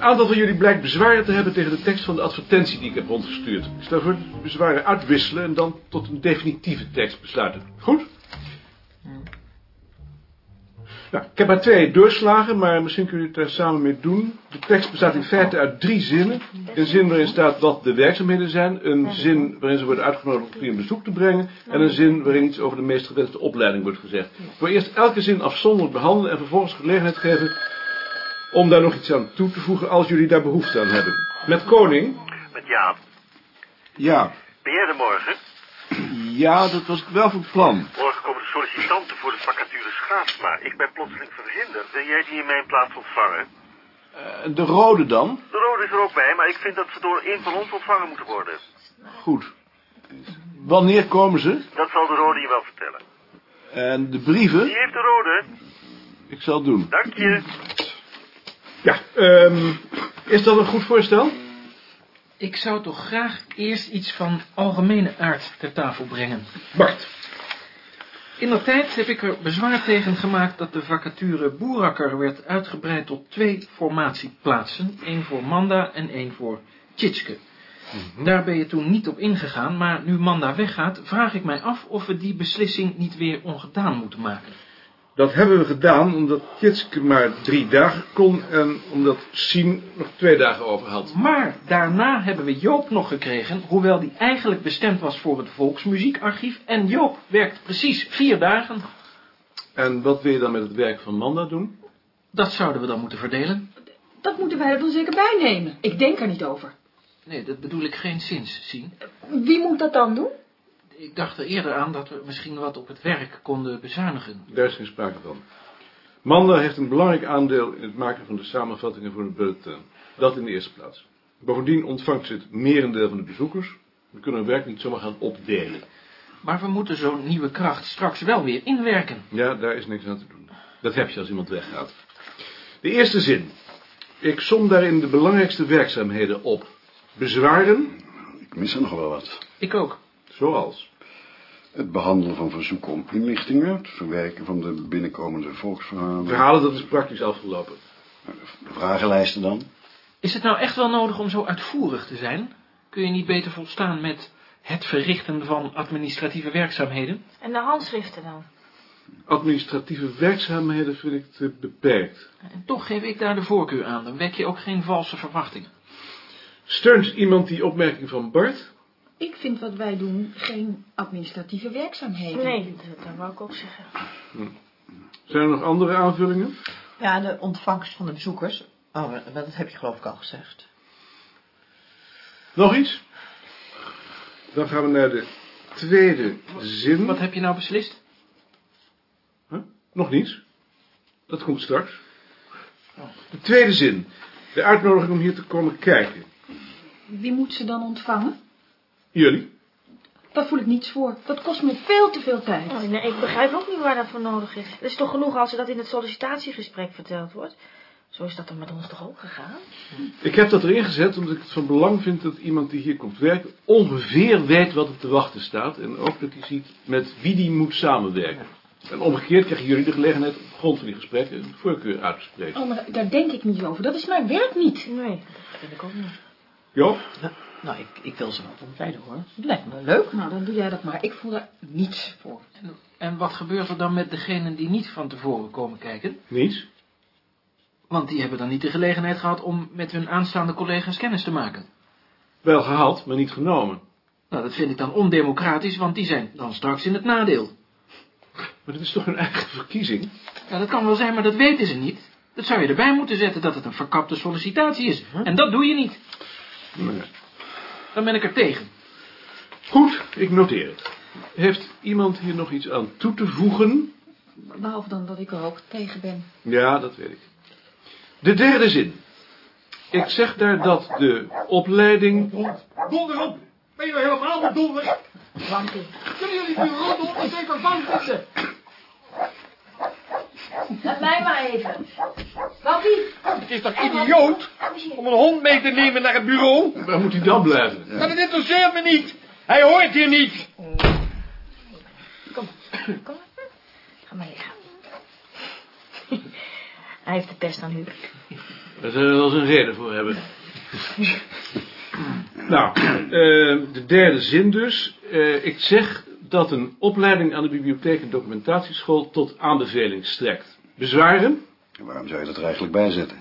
aantal van jullie blijkt bezwaren te hebben tegen de tekst van de advertentie die ik heb rondgestuurd. Ik stel voor we bezwaren uitwisselen en dan tot een definitieve tekst besluiten. Goed? Nou, ik heb maar twee doorslagen, maar misschien kunnen jullie het daar samen mee doen. De tekst bestaat in feite uit drie zinnen. Een zin waarin staat wat de werkzaamheden zijn. Een zin waarin ze worden uitgenodigd om hier een bezoek te brengen. En een zin waarin iets over de meest gewenste opleiding wordt gezegd. Voor eerst elke zin afzonderlijk behandelen en vervolgens gelegenheid geven om daar nog iets aan toe te voegen als jullie daar behoefte aan hebben. Met Koning. Met Jaap. Ja. Ben jij er morgen? Ja, dat was ik wel van plan. Morgen komen de sollicitanten voor de vacature Schaafsma. Ik ben plotseling verhinderd. Wil jij die in mijn plaats ontvangen? Eh, de rode dan? De rode is er ook bij, maar ik vind dat ze door een van ons ontvangen moeten worden. Goed. Wanneer komen ze? Dat zal de rode je wel vertellen. En de brieven? Die heeft de rode. Ik zal het doen. Dank je. Ja, ehm is dat een goed voorstel? Ik zou toch graag eerst iets van algemene aard ter tafel brengen. Bart. In de tijd heb ik er bezwaar tegen gemaakt dat de vacature Boerakker werd uitgebreid tot twee formatieplaatsen. één voor Manda en één voor Tjitske. Daar ben je toen niet op ingegaan, maar nu Manda weggaat, vraag ik mij af of we die beslissing niet weer ongedaan moeten maken. Dat hebben we gedaan omdat Tjitske maar drie dagen kon en omdat Sien nog twee dagen over had. Maar daarna hebben we Joop nog gekregen, hoewel die eigenlijk bestemd was voor het Volksmuziekarchief. En Joop werkt precies vier dagen. En wat wil je dan met het werk van Manda doen? Dat zouden we dan moeten verdelen. Dat moeten wij er dan zeker bij nemen. Ik denk er niet over. Nee, dat bedoel ik geen zins, zien. Wie moet dat dan doen? Ik dacht er eerder aan dat we misschien wat op het werk konden bezuinigen. Daar is geen sprake van. Manda heeft een belangrijk aandeel in het maken van de samenvattingen voor de bulletin. Dat in de eerste plaats. Bovendien ontvangt ze het merendeel van de bezoekers. We kunnen het werk niet zomaar gaan opdelen. Maar we moeten zo'n nieuwe kracht straks wel weer inwerken. Ja, daar is niks aan te doen. Dat heb je als iemand weggaat. De eerste zin. Ik som daarin de belangrijkste werkzaamheden op. Bezwaren, Ik mis er nog wel wat. Ik ook. Zoals. Het behandelen van verzoeken om inlichtingen, het verwerken van de binnenkomende volksverhalen. Verhalen, dat is praktisch afgelopen. De vragenlijsten dan. Is het nou echt wel nodig om zo uitvoerig te zijn? Kun je niet beter volstaan met het verrichten van administratieve werkzaamheden? En de handschriften dan? Administratieve werkzaamheden vind ik te beperkt. En toch geef ik daar de voorkeur aan. Dan wek je ook geen valse verwachtingen. Steunt iemand die opmerking van Bart? Ik vind wat wij doen geen administratieve werkzaamheden. Nee, dat, dat wou ik ook zeggen. Zijn er nog andere aanvullingen? Ja, de ontvangst van de bezoekers. Oh, dat heb je geloof ik al gezegd. Nog iets? Dan gaan we naar de tweede zin. Wat heb je nou beslist? Huh? Nog niets. Dat komt straks. De tweede zin. De uitnodiging om hier te komen kijken. Wie moet ze dan ontvangen? Jullie? Daar voel ik niets voor. Dat kost me veel te veel tijd. Oh, nee, ik begrijp ook niet waar dat voor nodig is. Het is toch genoeg als er dat in het sollicitatiegesprek verteld wordt? Zo is dat dan met ons toch ook gegaan? Ik heb dat erin gezet omdat ik het van belang vind dat iemand die hier komt werken ongeveer weet wat er te wachten staat. En ook dat hij ziet met wie die moet samenwerken. En omgekeerd krijgen jullie de gelegenheid op grond van die gesprekken een voorkeur uit te spreken. Oh, maar daar denk ik niet over. Dat is mijn werk niet. Nee, dat vind ik ook niet. Joop? Nou, ik, ik wil ze wel ontleiden hoor. Het lijkt me leuk. Nou, dan doe jij dat maar. Ik voel daar niets voor. En, en wat gebeurt er dan met degenen die niet van tevoren komen kijken? Niets? Want die hebben dan niet de gelegenheid gehad om met hun aanstaande collega's kennis te maken. Wel gehad, maar niet genomen. Nou, dat vind ik dan ondemocratisch, want die zijn dan straks in het nadeel. Maar dit is toch hun eigen verkiezing? Ja, dat kan wel zijn, maar dat weten ze niet. Dat zou je erbij moeten zetten dat het een verkapte sollicitatie is. En dat doe je niet. Nee. Dan ben ik er tegen. Goed, ik noteer het. Heeft iemand hier nog iets aan toe te voegen? Behalve dan dat ik er ook tegen ben. Ja, dat weet ik. De derde zin. Ik zeg daar dat de opleiding... Donder op! Ben je nou helemaal? Wampie. Kunnen jullie bureau nog eens even bang zitten? Laat mij maar even. Wampie. Het is toch idioot om een hond mee te nemen naar het bureau? Waar moet hij dan blijven? Maar dat interesseert me niet. Hij hoort hier niet. Kom, kom maar. Ga maar liggen. Hij heeft de pest aan Huub. Daar zullen we wel eens een reden voor hebben. nou, eh, de derde zin dus. Eh, ik zeg dat een opleiding aan de bibliotheek en documentatieschool tot aanbeveling strekt. Bezwaren? En waarom zou je dat er eigenlijk bij zetten?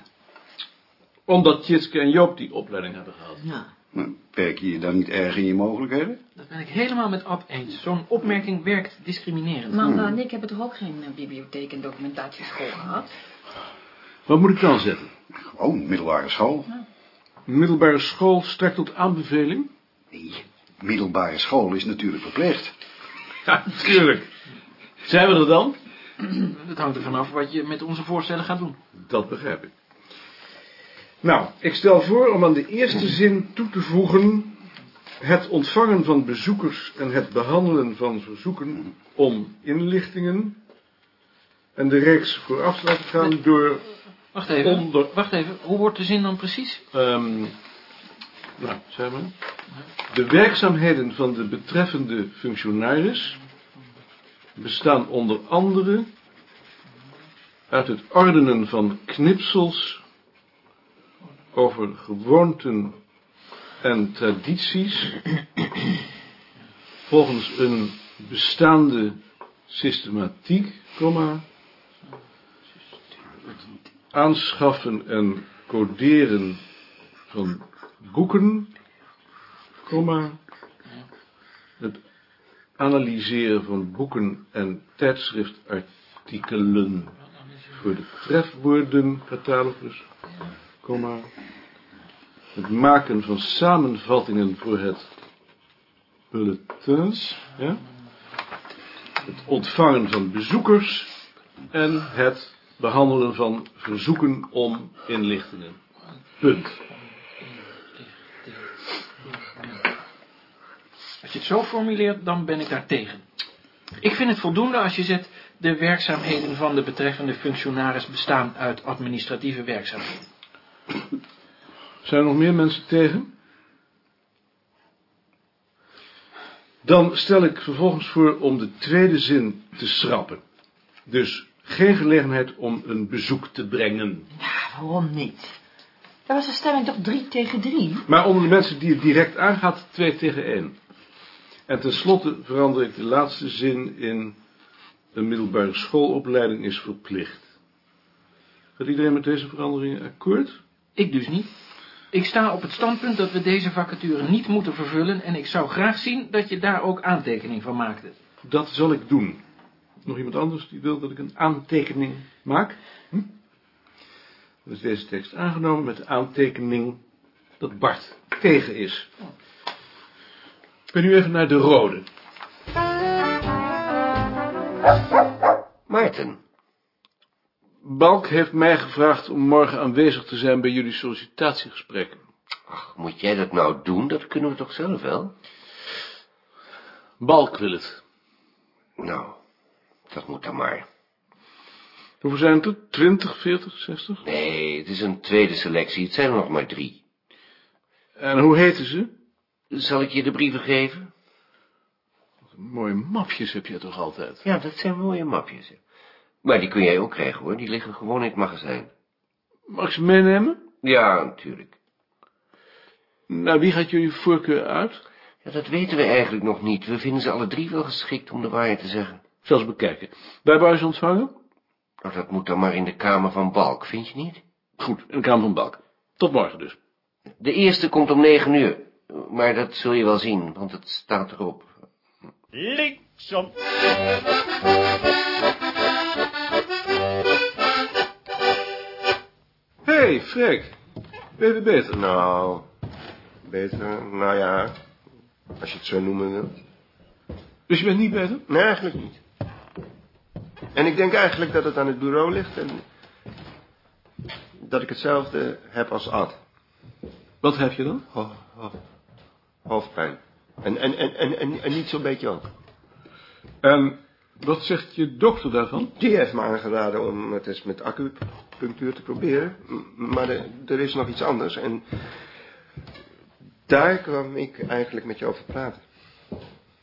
Omdat Tjitske en Joop die opleiding hebben gehad. Ja, Maar Perk je je dan niet erg in je mogelijkheden? Dat ben ik helemaal met Ab eens. Zo'n opmerking werkt discriminerend. Manda en ik hebben toch ook geen eh, bibliotheek en documentatieschool gehad? Wat moet ik dan zetten? Gewoon middelbare school. Middelbare school strekt tot aanbeveling? Nee, middelbare school is natuurlijk verplicht. Ja, natuurlijk. Zijn we er dan? Het hangt er vanaf wat je met onze voorstellen gaat doen. Dat begrijp ik. Nou, ik stel voor om aan de eerste zin toe te voegen... het ontvangen van bezoekers en het behandelen van verzoeken om inlichtingen... en de reeks vooraf te laten gaan door... Wacht even. Onder- Wacht even. Hoe wordt de zin dan precies? ehm nou, zeg maar... De werkzaamheden van de betreffende functionaris... bestaan onder andere... uit het ordenen van knipsels over gewoonten en tradities volgens een bestaande systematiek, comma, aanschaffen en coderen van boeken, comma, het analyseren van boeken en tijdschriftartikelen voor de trefwoordencatalogus, comma, het maken van samenvattingen voor het bulletin, ja, het ontvangen van bezoekers en het behandelen van verzoeken om inlichtingen. Punt. Als je het zo formuleert, dan ben ik daar tegen. Ik vind het voldoende als je zet... de werkzaamheden van de betreffende functionaris bestaan uit administratieve werkzaamheden. Zijn er nog meer mensen tegen? Dan stel ik vervolgens voor om de tweede zin te schrappen. Dus geen gelegenheid om een bezoek te brengen. waarom niet? Daar was de stemming toch drie tegen drie? Maar onder de mensen die het direct aangaat, twee tegen één. En tenslotte verander ik de laatste zin in... een middelbare schoolopleiding is verplicht. Gaat iedereen met deze veranderingen akkoord? Ik dus niet. Ik sta op het standpunt dat we deze vacature niet moeten vervullen... en ik zou graag zien dat je daar ook aantekening van maakte. Dat zal ik doen. Nog iemand anders die wil dat ik een aantekening maak? Hm? Dan is deze tekst aangenomen met de aantekening dat Bart tegen is. Ik ben nu even naar de rode. Maarten, Balk heeft mij gevraagd om morgen aanwezig te zijn bij jullie sollicitatiegesprekken. ach, moet jij dat nou doen? Dat kunnen we toch zelf wel? Balk wil het. Nou, dat moet dan maar. Hoeveel zijn het er? 20, 40, 60? Nee, het is een tweede selectie. Het zijn er nog maar drie. En hoe heten ze? Zal ik je de brieven geven? Mooie mapjes heb je toch altijd? Ja, dat zijn mooie mapjes. hè. Maar die kun jij ook krijgen, hoor. Die liggen gewoon in het magazijn. Mag ik ze meenemen? Ja, natuurlijk. Nou, wie gaat jullie voorkeur uit? Ja, dat weten we eigenlijk nog niet. We vinden ze alle drie wel geschikt om de waarheid te zeggen. Zelfs bekijken. Hebben ze ontvangen? Nou, dat moet dan maar in de kamer van Balk, vind je niet? Goed, in de Kamer van Balk. Tot morgen dus. De eerste komt om negen uur. Maar dat zul je wel zien, want het staat erop. Linksom. Hé, hey, Freek. Ben je weer beter? Nou, beter, nou ja, als je het zo noemen wilt. Dus je bent niet beter? Nee, eigenlijk niet. En ik denk eigenlijk dat het aan het bureau ligt en dat ik hetzelfde heb als Ad. Wat heb je dan? Ho- ho- hoofdpijn. En, en, en, en, en, en niet zo'n beetje ook. En wat zegt je dokter daarvan? Die heeft me aangeraden om het eens met acupunctuur te proberen. Maar er, er is nog iets anders en daar kwam ik eigenlijk met je over praten.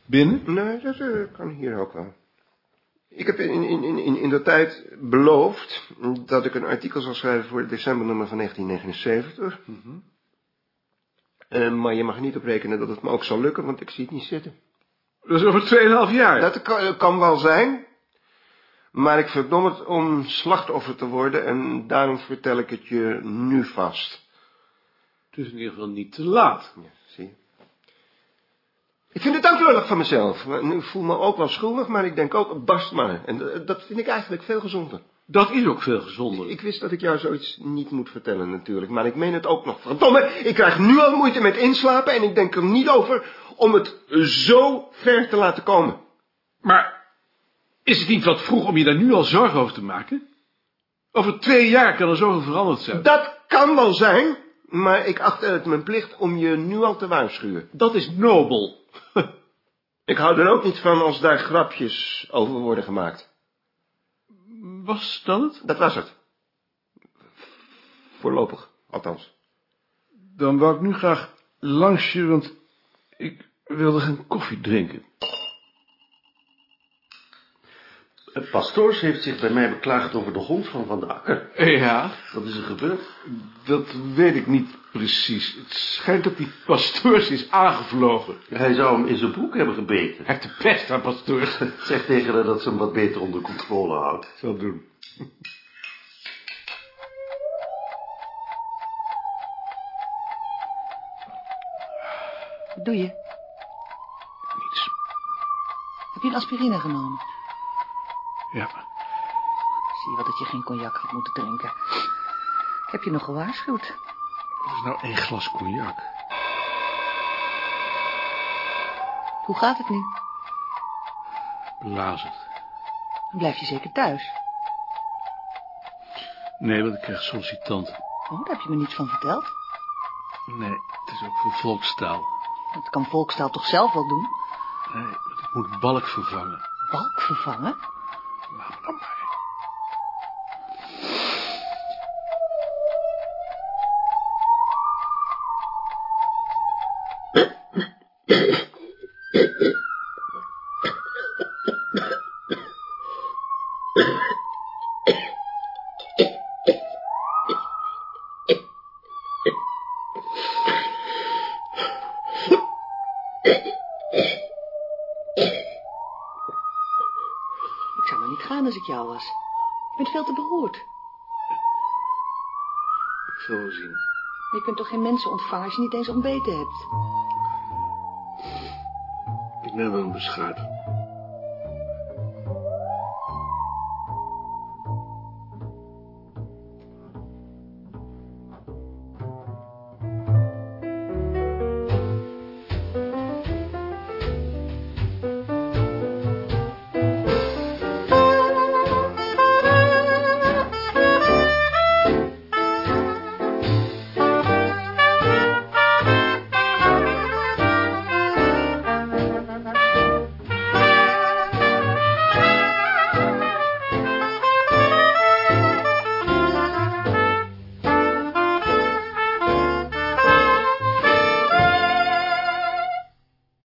Binnen? Nee, dat eh, kan hier ook wel. Ik heb in, in, in, in, in de tijd beloofd dat ik een artikel zal schrijven voor het decembernummer van 1979. Eh, maar je mag niet op rekenen dat het me ook zal lukken, want ik zie het niet zitten. Dat is over 2,5 jaar. Dat kan, kan wel zijn, maar ik verdom het om slachtoffer te worden en daarom vertel ik het je nu vast. Het is in ieder geval niet te laat. Ja, zie je. Ik vind het ook lullig van mezelf. Ik voel me ook wel schuldig, maar ik denk ook, barst maar. En eh, dat vind ik eigenlijk veel gezonder. Dat is ook veel gezonder. Ik wist dat ik jou zoiets niet moet vertellen natuurlijk, maar ik meen het ook nog. Verdomme, ik krijg nu al moeite met inslapen en ik denk er niet over om het zo ver te laten komen. Maar is het niet wat vroeg om je daar nu al zorgen over te maken? Over twee jaar kan er zoveel veranderd zijn. Dat kan wel zijn, maar ik acht het mijn plicht om je nu al te waarschuwen. Dat is nobel. Ik hou er ook niet van als daar grapjes over worden gemaakt. Was dat het? Dat was het. Voorlopig, althans. Dan wou ik nu graag langs je, want ik wilde geen koffie drinken. Het pastoors heeft zich bij mij beklaagd over de hond van Van de Akker. Ja, Wat is er gebeurd? dat weet ik niet precies. Het schijnt dat die pastoors is aangevlogen. Hij zou hem in zijn broek hebben gebeten. Hij heeft de pest aan pastoors. Zeg tegen haar dat ze hem wat beter onder controle houdt. zal doen. Wat doe je? Niets. Heb je een aspirine genomen? Ja, Zie je wel dat je geen cognac had moeten drinken. Ik heb je nog gewaarschuwd. wat is nou één glas cognac? Hoe gaat het nu? Belazerd. Dan blijf je zeker thuis. Nee, want ik krijg sollicitanten. Oh, daar heb je me niets van verteld. Nee, het is ook voor volkstaal. Dat kan volkstaal toch zelf wel doen? Nee, want ik moet balk vervangen. Balk vervangen? Veel te beroerd. Ik zal wel zien. Je kunt toch geen mensen ontvangen als je niet eens ontbeten hebt? Ik neem wel een beschuit.